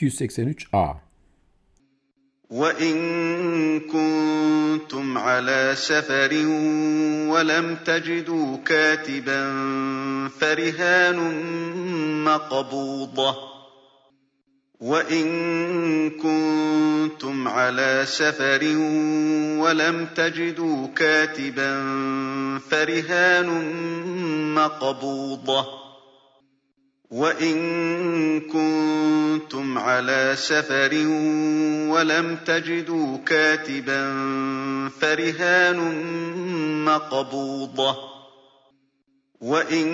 283a وإن كنتم على سفر ولم تجدوا كاتبا فرهان مقبوضة وإن كنتم على سفر ولم تجدوا كاتبا فرهان مقبوضة وَإِن كُنتُمْ عَلَىٰ سَفَرٍ وَلَمْ تَجِدُوا كَاتِبًا فَرِهَانٌ مَّقْبُوضَةٌ ۖ وَإِن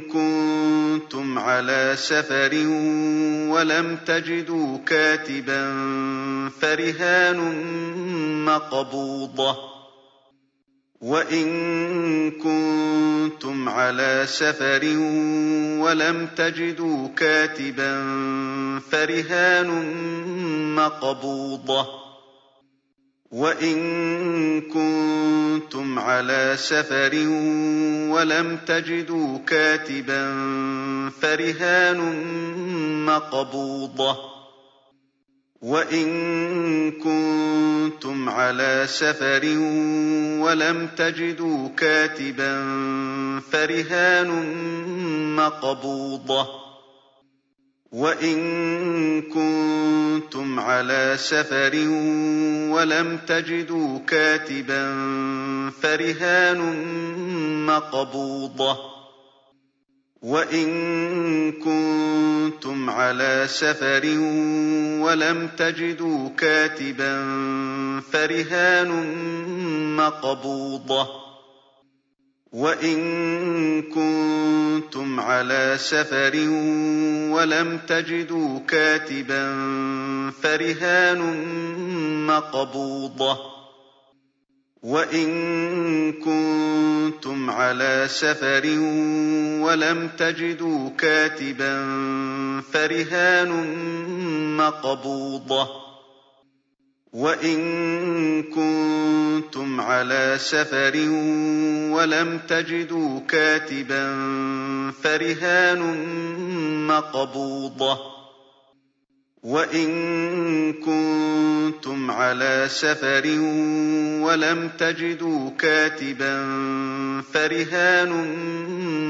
كُنتُمْ عَلَىٰ سَفَرٍ وَلَمْ تَجِدُوا كَاتِبًا فَرِهَانٌ مَّقْبُوضَةٌ وَإِن كُنتُمْ عَلَىٰ سَفَرٍ وَلَمْ تَجِدُوا كَاتِبًا فَرِهَانٌ مَّقْبُوضَةٌ ۖ وَإِن كُنتُمْ عَلَىٰ سَفَرٍ وَلَمْ تَجِدُوا كَاتِبًا فَرِهَانٌ مَّقْبُوضَةٌ وَإِن كُنتُمْ عَلَىٰ سَفَرٍ وَلَمْ تَجِدُوا كَاتِبًا فَرِهَانٌ مَّقْبُوضَةٌ ۖ وَإِن كُنتُمْ عَلَىٰ سَفَرٍ وَلَمْ تَجِدُوا كَاتِبًا فَرِهَانٌ مَّقْبُوضَةٌ وَإِن كُنتُمْ عَلَىٰ سَفَرٍ وَلَمْ تَجِدُوا كَاتِبًا فَرِهَانٌ مَّقْبُوضَةٌ ۖ وَإِن كُنتُمْ عَلَىٰ سَفَرٍ وَلَمْ تَجِدُوا كَاتِبًا فَرِهَانٌ مَّقْبُوضَةٌ وَإِن كُنتُمْ عَلَىٰ سَفَرٍ وَلَمْ تَجِدُوا كَاتِبًا فَرِهَانٌ مَّقْبُوضَةٌ وَإِن كُنتُمْ عَلَىٰ سَفَرٍ وَلَمْ تَجِدُوا كَاتِبًا فَرِهَانٌ مَّقْبُوضَةٌ وَإِن كُنتُمْ عَلَىٰ سَفَرٍ وَلَمْ تَجِدُوا كَاتِبًا فَرِهَانٌ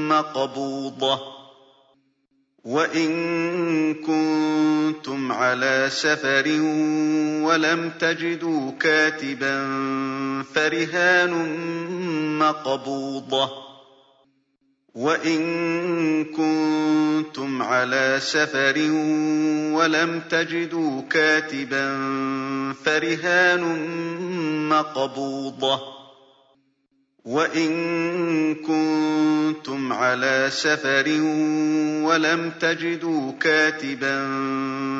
مَّقْبُوضَةٌ وَإِن كُنتُمْ عَلَىٰ سَفَرٍ وَلَمْ تَجِدُوا كَاتِبًا فَرِهَانٌ مَّقْبُوضَةٌ وَإِن كُنتُمْ عَلَىٰ سَفَرٍ وَلَمْ تَجِدُوا كَاتِبًا فَرِهَانٌ مَّقْبُوضَةٌ وَإِن كُنتُمْ عَلَىٰ سَفَرٍ وَلَمْ تَجِدُوا كَاتِبًا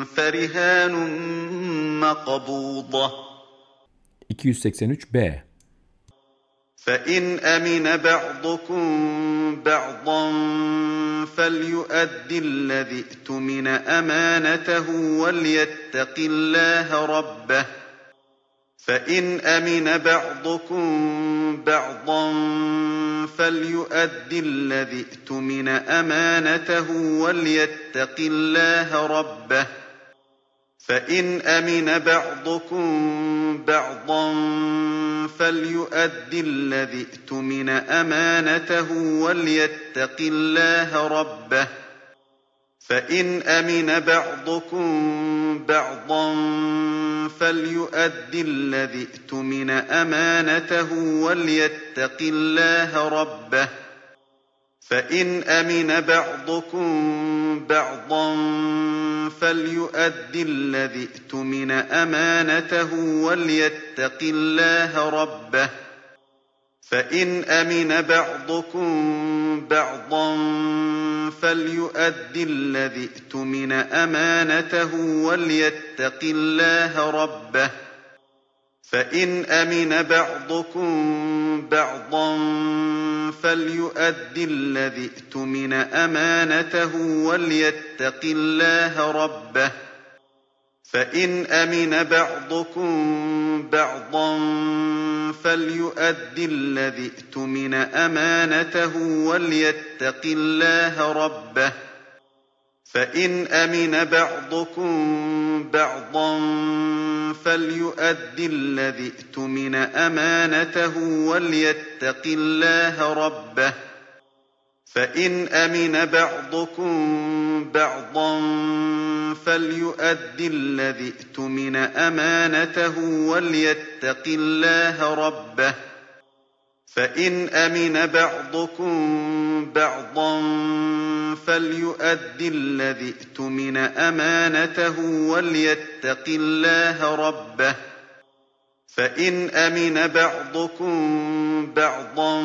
فَرِهَانٌ مَّقْبُوضَةٌ 283b فَإِنْ أَمِنَ بَعْضُكُم بَعْضًا فَلْيُؤَدِّ الَّذِي اؤْتُمِنَ أَمَانَتَهُ وَلْيَتَّقِ اللَّهَ رَبَّهُ ۗ. فَإِنْ أَمِنَ بَعْضُكُم بَعْضًا فَلْيُؤَدِّ الَّذِي اؤْتُمِنَ أَمَانَتَهُ وَلْيَتَّقِ اللَّهَ رَبَّهُ. فَإِنْ أَمِنَ بَعْضُكُم بَعْضًا فَلْيُؤَدِّ الَّذِي اؤْتُمِنَ أَمَانَتَهُ وَلْيَتَّقِ اللَّهَ رَبَّهُ ۗ. فَإِنْ أَمِنَ بَعْضُكُم بَعْضًا فَلْيُؤَدِّ الَّذِي اؤْتُمِنَ أَمَانَتَهُ وَلْيَتَّقِ اللَّهَ رَبَّهُ. فَإِنْ أَمِنَ بَعْضُكُم بَعْضًا فَلْيُؤَدِّ الَّذِي اؤْتُمِنَ أَمَانَتَهُ وَلْيَتَّقِ اللَّهَ رَبَّهُ ۗ فَإِنْ أَمِنَ بَعْضُكُم بَعْضًا فَلْيُؤَدِّ الَّذِي اؤْتُمِنَ أَمَانَتَهُ وَلْيَتَّقِ اللَّهَ رَبَّهُ ۗ فَإِنْ أَمِنَ بَعْضُكُم بَعْضًا فَلْيُؤَدِّ الَّذِي اؤْتُمِنَ أَمَانَتَهُ وَلْيَتَّقِ اللَّهَ رَبَّهُ ۗ. فَإِنْ أَمِنَ بَعْضُكُم بَعْضًا فَلْيُؤَدِّ الَّذِي اؤْتُمِنَ أَمَانَتَهُ وَلْيَتَّقِ اللَّهَ رَبَّهُ. فإن أمن بعضكم بعضا فليؤد الذي ائتمن أمانته وليتق الله ربه فإن أمن بعضكم بعضا فليؤد الذي ائتمن أمانته وليتق الله ربه فإن أمن بعضكم بعضا فليؤد الذي ائتمن أمانته وليتق الله ربه. فإن أمن بعضكم بعضا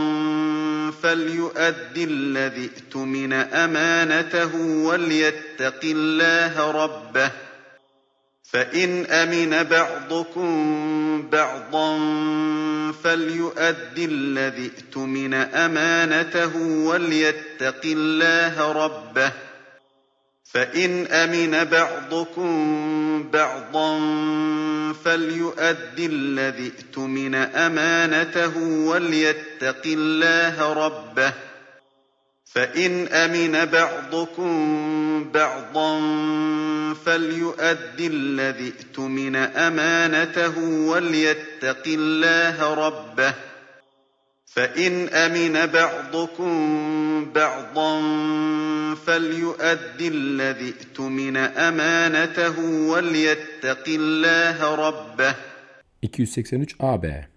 فليؤد الذي ائتمن أمانته وليتق الله ربه. فإن أمن بعضكم بعضا فليؤد الذي ائتمن أمانته وليتق الله ربه. فإن أمن بعضكم بعضا فليؤد الذي ائتمن أمانته وليتق الله ربه. فإن أمن بعضكم بعضا فليؤد الذي ائتمن أمانته وليتق الله ربه فإن أمن بعضكم بعضا فليؤد الذي ائتمن أمانته وليتق الله ربه 283 AB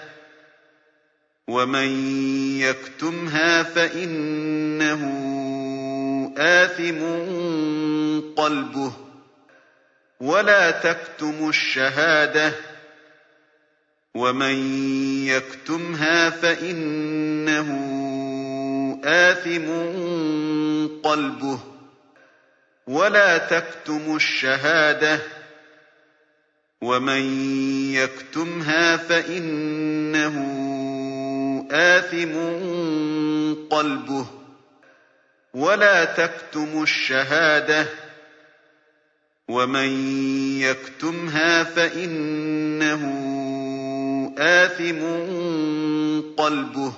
ومن يكتمها فإنه آثم قلبه ولا تكتموا الشهادة ومن يكتمها فإنه آثم قلبه ولا تكتموا الشهادة ومن يكتمها فإنه آثم قلبه ولا تكتموا الشهادة ومن يكتمها فإنه آثم قلبه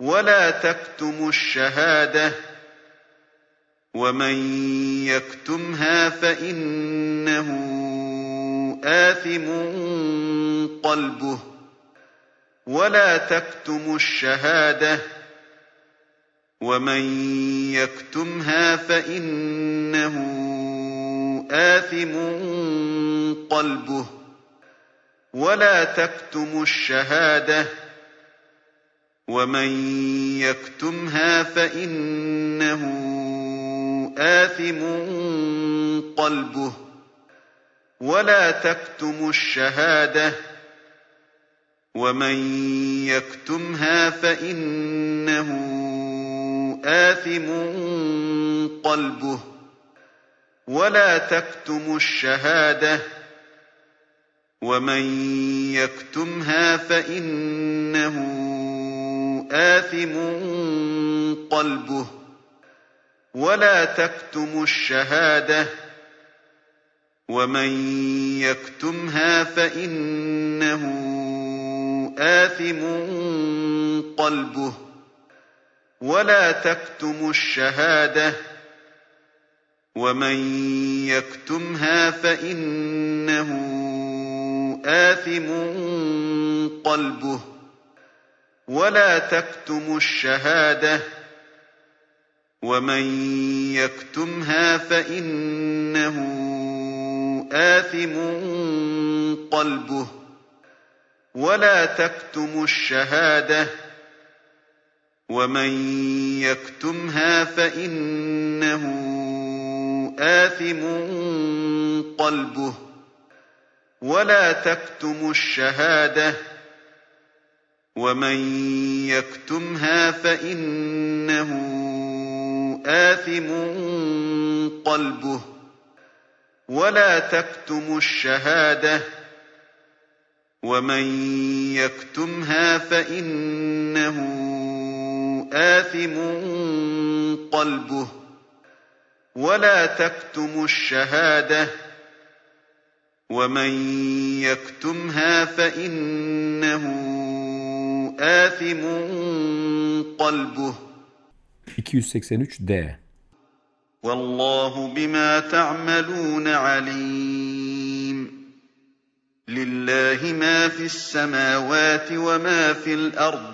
ولا تكتموا الشهادة ومن يكتمها فإنه آثم قلبه ولا تكتموا الشهادة ومن يكتمها فإنه آثم قلبه ولا تكتموا الشهادة ومن يكتمها فإنه آثم قلبه ولا تكتموا الشهادة ومن يكتمها فإنه آثم قلبه ولا تكتموا الشهادة ومن يكتمها فإنه آثم قلبه ولا تكتموا الشهادة ومن يكتمها فإنه آثم قلبه ولا تكتموا الشهادة ومن يكتمها فإنه آثم قلبه ولا تكتموا الشهادة ومن يكتمها فإنه آثم قلبه ولا تكتموا الشهادة. ومن يكتمها فإنه آثم قلبه. ولا تكتموا الشهادة. ومن يكتمها فإنه آثم قلبه. ولا تكتموا الشهادة. ومن يكتمها فإنه آثم قلبه ولا تكتموا الشهادة ومن يكتمها فإنه آثم قلبه 283 D. والله بما تعملون عليم لله ما في السماوات وما في الأرض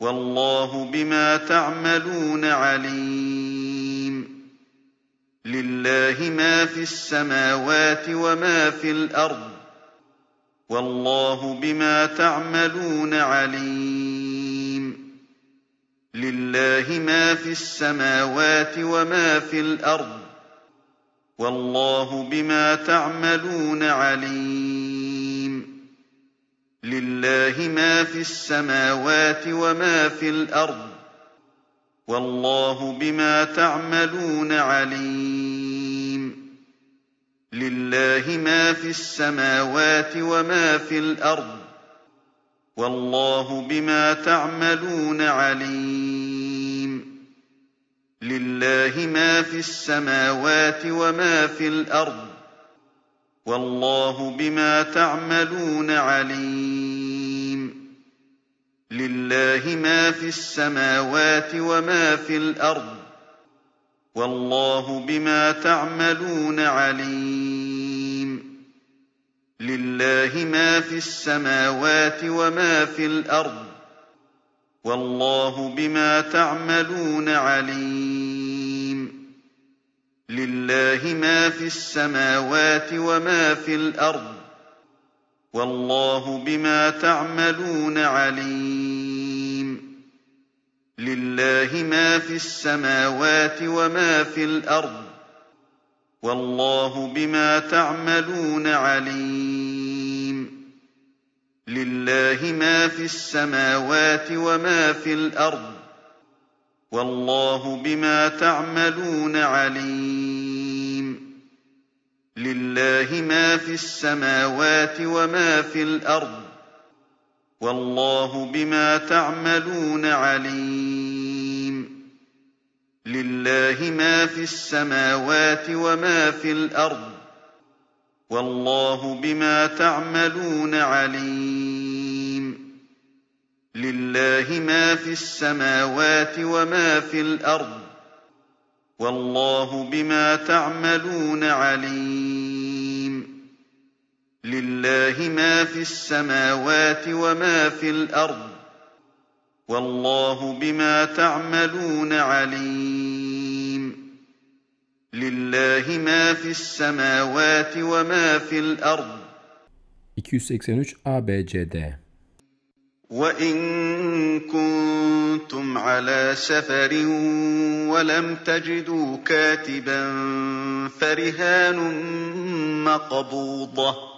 والله بما تعملون عليم لله ما في السماوات وما في الأرض والله بما تعملون عليم لله ما في السماوات وما في الأرض والله بما تعملون عليم لله ما في السماوات وما في الأرض والله بما تعملون عليم لله ما في السماوات وما في الأرض والله بما تعملون عليم لله ما في السماوات وما في الأرض والله بما تعملون عليم لله ما في السماوات وما في الأرض والله بما تعملون عليم. لله ما في السماوات وما في الأرض والله بما تعملون عليم. لله ما في السماوات وما في الأرض والله بما تعملون عليم. لله ما في السماوات وما في الأرض. والله بما تعملون عليم. لله ما في السماوات وما في الأرض. والله بما تعملون عليم. لله ما في السماوات وما في الأرض والله بما تعملون عليم. لله ما في السماوات وما في الأرض والله بما تعملون عليم. لله ما في السماوات وما في الأرض والله بما تعملون عليم. لله ما في السماوات وما في الأرض والله بما تعملون عليم. لله ما في السماوات وما في الأرض. 283 ABCD وَإِن كُنتُمْ عَلَىٰ سَفَرٍ وَلَمْ تَجِدُوا كَاتِبًا فَرِهَانٌ مَّقْبُوضَةٌ ۖ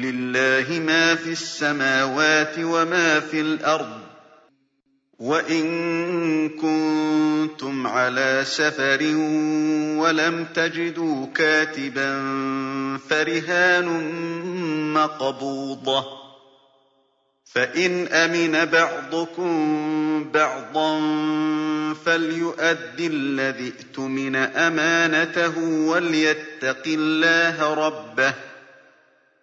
لِّلَّهِ مَا فِي السَّمَاوَاتِ وَمَا فِي الْأَرْضِ وَإِن كُنتُمْ عَلَىٰ سَفَرٍ وَلَمْ تَجِدُوا كَاتِبًا فَرِهَانٌ مَّقْبُوضَةٌ ۖ فَإِنْ أَمِنَ بَعْضُكُم بَعْضًا فَلْيُؤَدِّ الَّذِي اؤْتُمِنَ أَمَانَتَهُ وَلْيَتَّقِ اللَّهَ رَبَّهُ ۗ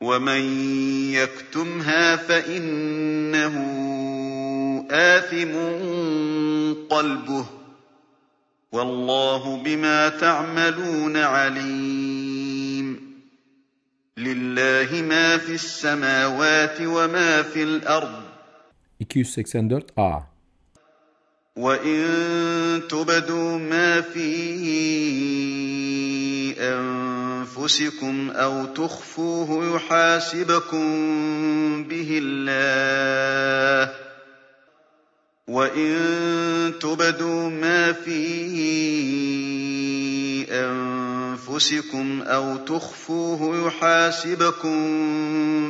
ومن يكتمها فإنه آثم قلبه والله بما تعملون عليم لله ما في السماوات وما في الأرض 284a وإن تبدوا ما في أنفسكم أو تخفوه يحاسبكم به الله. وإن تبدوا ما في أنفسكم أو تخفوه يحاسبكم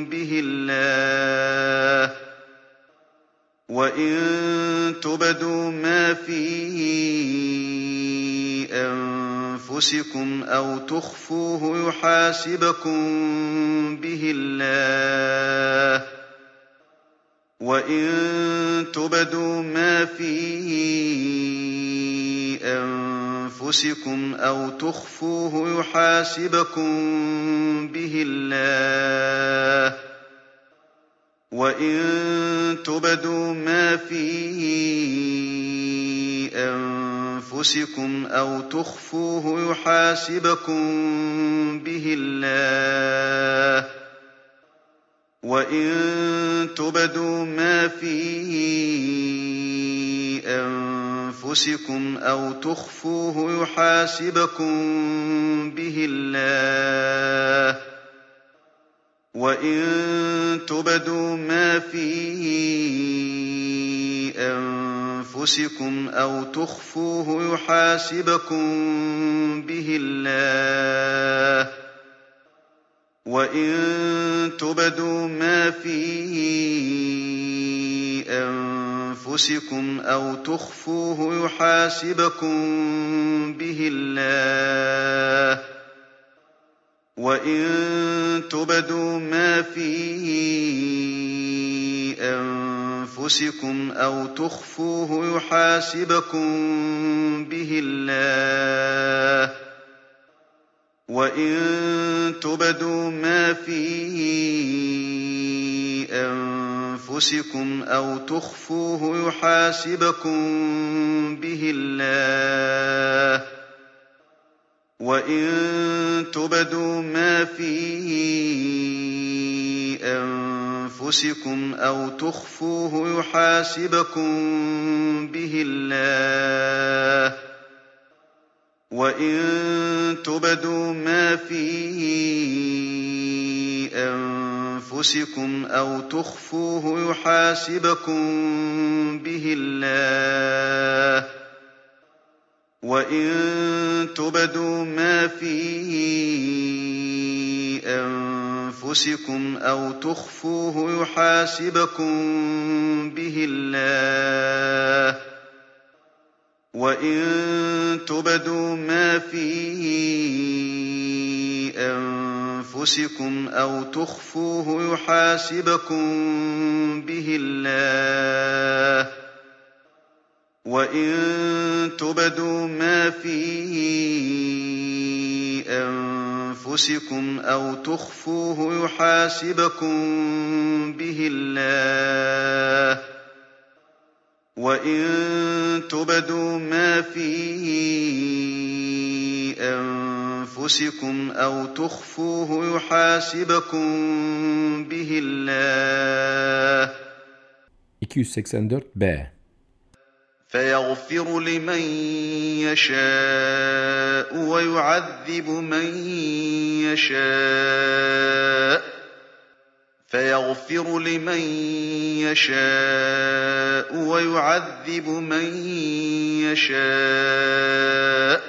به الله. وإن تبدوا ما في أنفسكم أو تخفوه يحاسبكم به الله. وإن تبدوا ما في أَنفُسِكُمْ أَوْ تُخْفُوهُ يُحَاسِبْكُم بِهِ اللَّهُ ۖ. وَإِن تُبْدُوا مَا فِي أَنفُسِكُمْ أَوْ تُخْفُوهُ يُحَاسِبْكُم بِهِ اللَّهُ ۖ. وَإِن تُبْدُوا مَا فِي أَنفُسِكُمْ أَوْ تُخْفُوهُ يُحَاسِبْكُم بِهِ اللَّهُ ۖ. وَإِن تُبْدُوا مَا فِي أَنفُسِكُمْ أَوْ تُخْفُوهُ يُحَاسِبْكُم بِهِ اللَّهُ ۖ. وَإِن تُبْدُوا مَا فِي أَنفُسِكُمْ أَوْ تُخْفُوهُ يُحَاسِبْكُم بِهِ اللَّهُ ۖ. وَإِن تُبْدُوا مَا فِي أَنفُسِكُمْ أَوْ تُخْفُوهُ يُحَاسِبْكُم بِهِ اللَّهُ ۖ. وَإِن تُبْدُوا مَا فِي أَنفُسِكُمْ أَوْ تُخْفُوهُ يُحَاسِبْكُم بِهِ اللَّهُ ۖ. وَإِن تُبْدُوا مَا فِي أَنفُسِكُمْ أَوْ تُخْفُوهُ يُحَاسِبْكُم بِهِ اللَّهُ ۖ. وَإِن تُبْدُوا مَا فِي أَنفُسِكُمْ أَوْ تُخْفُوهُ يُحَاسِبْكُم بِهِ اللَّهُ ۖ. وَإِن تُبْدُوا مَا فِي أَنفُسِكُمْ أَوْ تُخْفُوهُ يُحَاسِبْكُم بِهِ اللَّهُ ۖ. وَإِن تُبْدُوا مَا فِي أَنفُسِكُمْ أَوْ تُخْفُوهُ يُحَاسِبْكُم بِهِ اللَّهُ ۖ. وَإِن تُبْدُوا مَا فِي أَنفُسِكُمْ أَوْ تُخْفُوهُ يُحَاسِبْكُم بِهِ اللَّهُ ۖ وَإِن تُبْدُوا مَا فِي أَنفُسِكُمْ أَوْ تُخْفُوهُ يُحَاسِبْكُم بِهِ اللَّهُ ۖ. 284b فَيَغْفِرُ لِمَن يَشَاءُ وَيُعَذِّبُ مَن يَشَاءُ ۖ فَيَغْفِرُ لِمَن يَشَاءُ وَيُعَذِّبُ مَن يَشَاءُ ۖ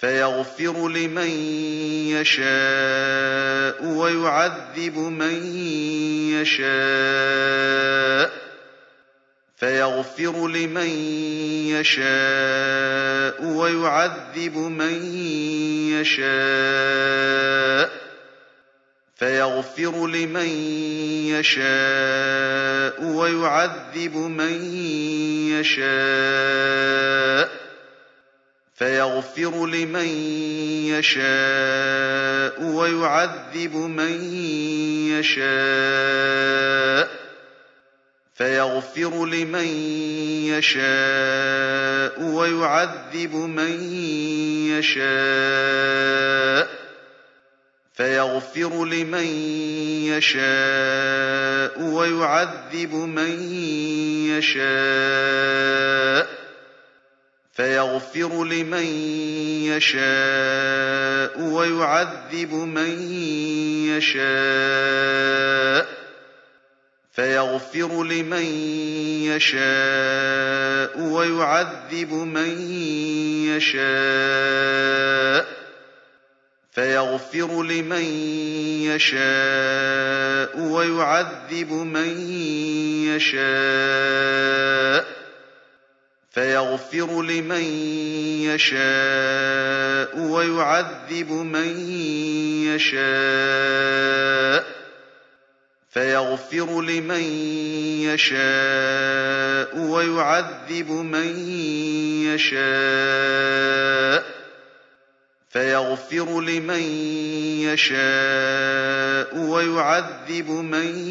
فَيَغْفِرُ لِمَن يَشَاءُ وَيُعَذِّبُ مَن يَشَاءُ ۖ فَيَغْفِرُ لِمَن يَشَاءُ وَيُعَذِّبُ مَن يَشَاءُ ۖ. فَيَغْفِرُ لِمَن يَشَاءُ وَيُعَذِّبُ مَن يَشَاءُ ۖ. فَيَغْفِرُ لِمَن يَشَاءُ وَيُعَذِّبُ مَن يَشَاءُ ۖ. فَيَغْفِرُ لِمَن يَشَاءُ وَيُعَذِّبُ مَن يَشَاءُ ۖ فَيَغْفِرُ لِمَن يَشَاءُ وَيُعَذِّبُ مَن يَشَاءُ ۖ فَيَغْفِرُ لِمَن يَشَاءُ وَيُعَذِّبُ مَن يَشَاءُ ۖ فَيَغْفِرُ لِمَن يَشَاءُ وَيُعَذِّبُ مَن يَشَاءُ ۖ. فَيَغْفِرُ لِمَن يَشَاءُ وَيُعَذِّبُ مَن يَشَاءُ ۖ. فَيَغْفِرُ لِمَن يَشَاءُ وَيُعَذِّبُ مَن يَشَاءُ ۖ. فيغفر لمن يشاء ويعذب من يشاء فيغفر لمن يشاء ويعذب من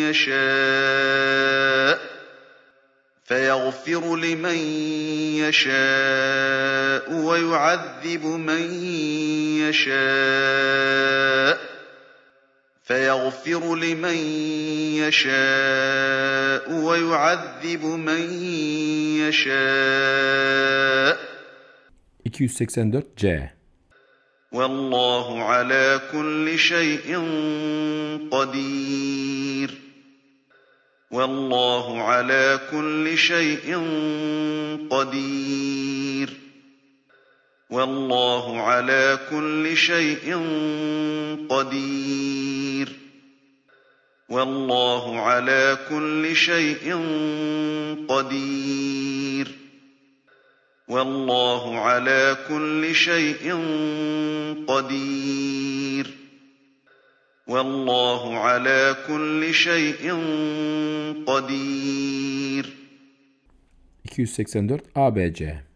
يشاء فيغفر لمن يشاء ويعذب من يشاء فيغفر لمن يشاء ويعذب من يشاء. 284 C والله على كل شيء قدير. والله على كل شيء قدير. والله على كل شيء قدير. والله على كل شيء قدير. والله على كل شيء قدير. والله على كل شيء قدير. 284 ABC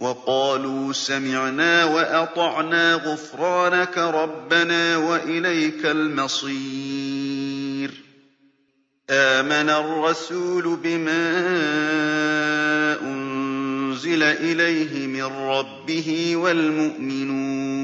وقالوا سمعنا وأطعنا غفرانك ربنا وإليك المصير. آمَنَ الرَّسُولُ بِمَا أُنزِلَ إِلَيْهِ مِن رَّبِّهِ وَالْمُؤْمِنُونَ ۚ.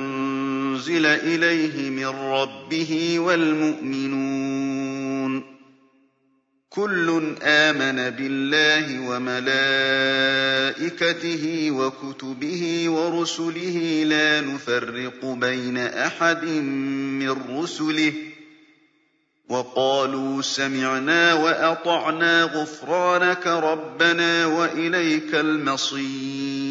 إِلَيْهِ مِن رَّبِّهِ وَالْمُؤْمِنُونَ ۚ. كُلٌّ آمَنَ بِاللَّهِ وَمَلَائِكَتِهِ وَكُتُبِهِ وَرُسُلِهِ لَا نُفَرِّقُ بَيْنَ أَحَدٍ مِّن رُّسُلِهِ ۚ. وَقَالُوا سَمِعْنَا وَأَطَعْنَا غُفْرَانَكَ رَبَّنَا وَإِلَيْكَ الْمَصِيرُ.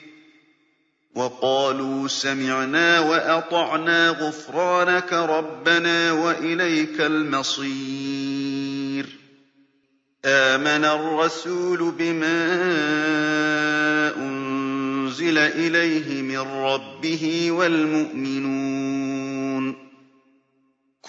وَقَالُوا سَمِعْنَا وَأَطَعْنَا غُفْرَانَكَ رَبَّنَا وَإِلَيْكَ الْمَصِيرُ. آمَنَ الرَّسُولُ بِمَا أُنزِلَ إِلَيْهِ مِن رَّبِّهِ وَالْمُؤْمِنُونَ ۚ.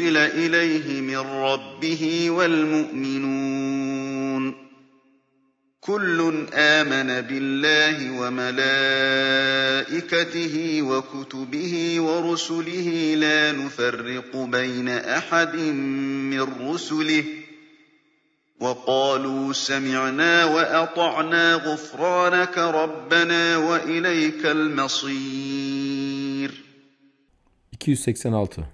إِلَيْهِ مِن رَّبِّهِ وَالْمُؤْمِنُونَ ۚ. كُلٌّ آمَنَ بِاللَّهِ وَمَلَائِكَتِهِ وَكُتُبِهِ وَرُسُلِهِ. لَا نُفَرِّقُ بَيْنَ أَحَدٍ مِّن رُّسُلِهِ ۚ. وَقَالُوا سَمِعْنَا وَأَطَعْنَا غُفْرَانَكَ رَبَّنَا وَإِلَيْكَ الْمَصِيرُ. 286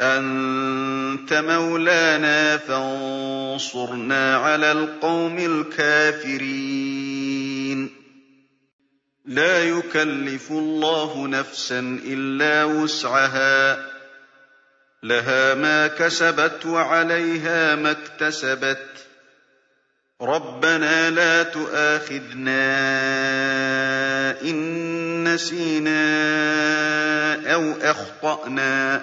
أَنتَ مَوْلَانَا فَانصُرْنَا عَلَى الْقَوْمِ الْكَافِرِينَ. لَا يُكَلِّفُ اللَّهُ نَفْسًا إِلَّا وُسْعَهَا ۚ. لَهَا مَا كَسَبَتْ وَعَلَيْهَا مَا اكْتَسَبَتْ ۗ. رَبَّنَا لَا تُؤَاخِذْنَا إِن نَّسِينَا أَوْ أَخْطَأْنَا ۚ.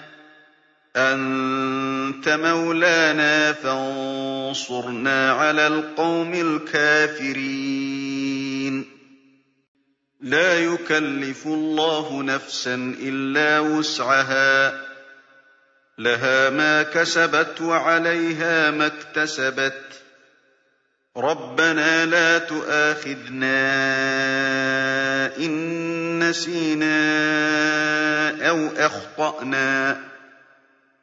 أَنتَ مَوْلَانَا فَانصُرْنَا عَلَى الْقَوْمِ الْكَافِرِينَ. لَا يُكَلِّفُ اللَّهُ نَفْسًا إِلَّا وُسْعَهَا ۚ. لَهَا مَا كَسَبَتْ وَعَلَيْهَا مَا اكْتَسَبَتْ ۗ. رَبَّنَا لَا تُؤَاخِذْنَا إِن نَّسِينَا أَوْ أَخْطَأْنَا ۚ.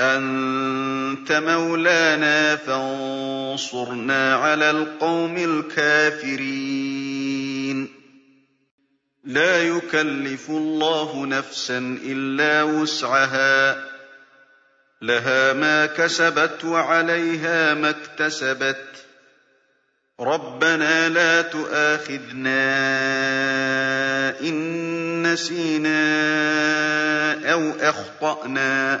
أَنتَ مَوْلَانَا فَانصُرْنَا عَلَى الْقَوْمِ الْكَافِرِينَ. لَا يُكَلِّفُ اللَّهُ نَفْسًا إِلَّا وُسْعَهَا ۚ. لَهَا مَا كَسَبَتْ وَعَلَيْهَا مَا اكْتَسَبَتْ ۗ. رَبَّنَا لَا تُؤَاخِذْنَا إِن نَّسِينَا أَوْ أَخْطَأْنَا ۚ.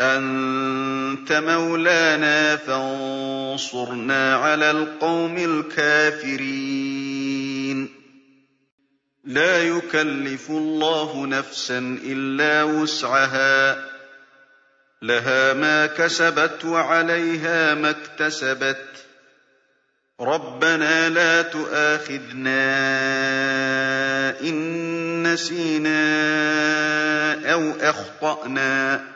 أَنتَ مَوْلَانَا فَانصُرْنَا عَلَى الْقَوْمِ الْكَافِرِينَ. لَا يُكَلِّفُ اللَّهُ نَفْسًا إِلَّا وُسْعَهَا ۚ. لَهَا مَا كَسَبَتْ وَعَلَيْهَا مَا اكْتَسَبَتْ ۗ. رَبَّنَا لَا تُؤَاخِذْنَا إِن نَّسِينَا أَوْ أَخْطَأْنَا ۚ.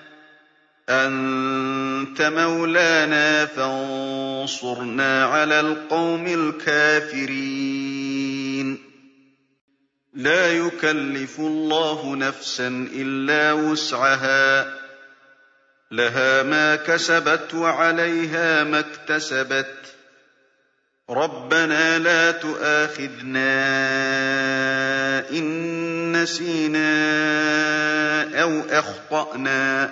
أَنتَ مَوْلَانَا فَانصُرْنَا عَلَى الْقَوْمِ الْكَافِرِينَ. لَا يُكَلِّفُ اللَّهُ نَفْسًا إِلَّا وُسْعَهَا ۚ. لَهَا مَا كَسَبَتْ وَعَلَيْهَا مَا اكْتَسَبَتْ ۗ. رَبَّنَا لَا تُؤَاخِذْنَا إِن نَّسِينَا أَوْ أَخْطَأْنَا ۚ.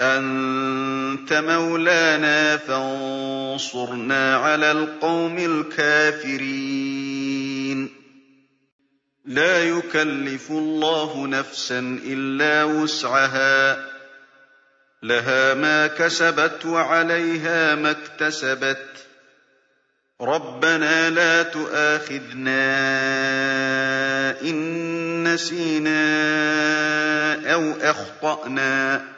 أَنتَ مَوْلَانَا فَانصُرْنَا عَلَى الْقَوْمِ الْكَافِرِينَ. لَا يُكَلِّفُ اللَّهُ نَفْسًا إِلَّا وُسْعَهَا ۚ. لَهَا مَا كَسَبَتْ وَعَلَيْهَا مَا اكْتَسَبَتْ ۗ. رَبَّنَا لَا تُؤَاخِذْنَا إِن نَّسِينَا أَوْ أَخْطَأْنَا ۚ.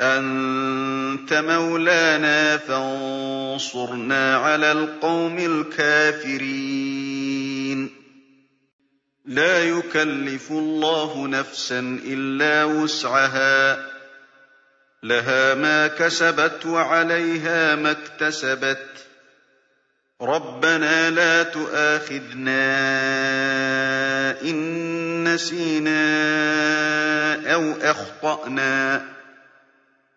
أَنتَ مَوْلَانَا فَانصُرْنَا عَلَى الْقَوْمِ الْكَافِرِينَ. لا يكلف الله نفسا إلا وسعها. لها ما كسبت وعليها ما اكتسبت. ربنا لا تؤاخذنا إن نسينا أو أخطأنا.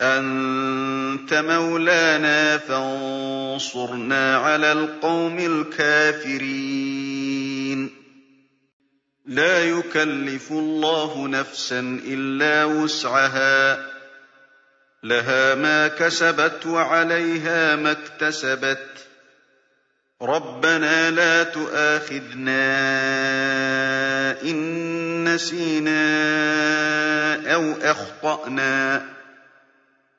أنت مولانا فانصرنا على القوم الكافرين. لا يكلف الله نفسا إلا وسعها. لها ما كسبت وعليها ما اكتسبت. ربنا لا تؤاخذنا إن نسينا أو أخطأنا.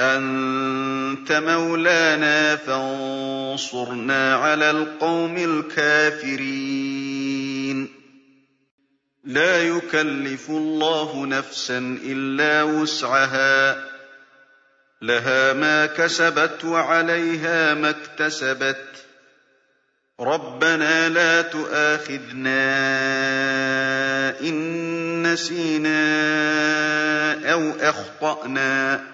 أنت مولانا فانصرنا على القوم الكافرين. لا يكلف الله نفسا إلا وسعها. لها ما كسبت وعليها ما اكتسبت. ربنا لا تؤاخذنا إن نسينا أو أخطأنا.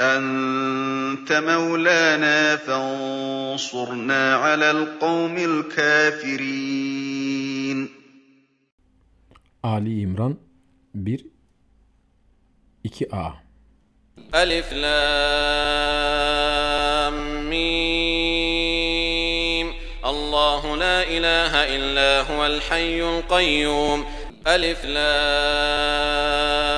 أنت مولانا فانصرنا على القوم الكافرين. Ali İmran 1 2a ألف لام ميم. الله لا إله إلا هو الحي القيوم. ألف لام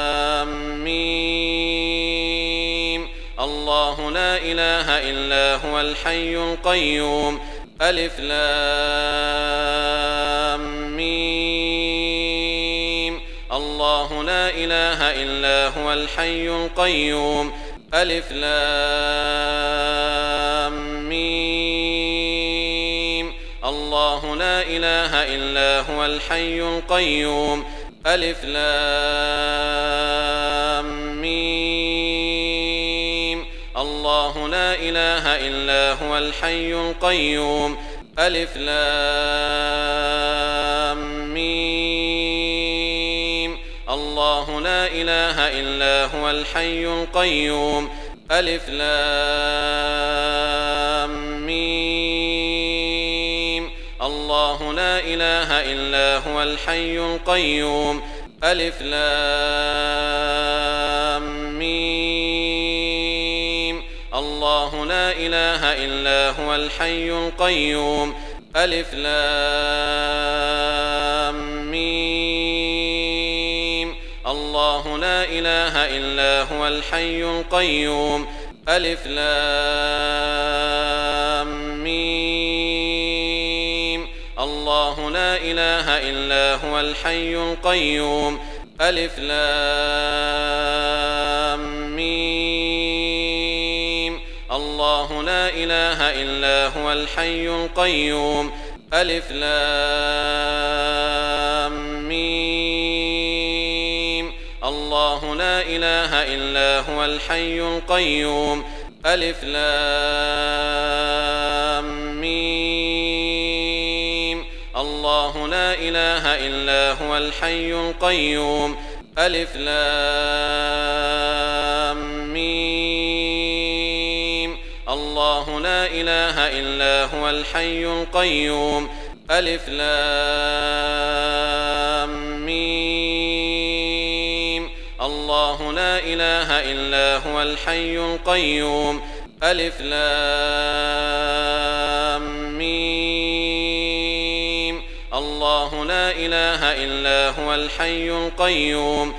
إله إلا هو الحي القيوم. ألف لام ميم. الله لا إله إلا هو الحي القيوم. ألف لام ميم. الله لا إله إلا هو الحي القيوم. ألف لام إله إلا هو الحي القيوم. ألف لام ميم. الله لا إله إلا هو الحي القيوم. ألف لام ميم. الله لا إله إلا هو الحي القيوم. ألف لام لا إله إلا هو الحي القيوم. ألف لام ميم. الله لا إله إلا هو الحي القيوم. ألف لام ميم. الله لا إله إلا هو الحي القيوم. ألف لام ميم. لا إله إلا هو الحي القيوم. ألف لام ميم. الله لا إله إلا هو الحي القيوم. ألف لام ميم. الله لا إله إلا هو الحي القيوم. ألف لام لا إله إلا هو الحي القيوم. ألف لام ميم. الله لا إله إلا هو الحي القيوم. ألف لام ميم. الله لا إله إلا هو الحي القيوم.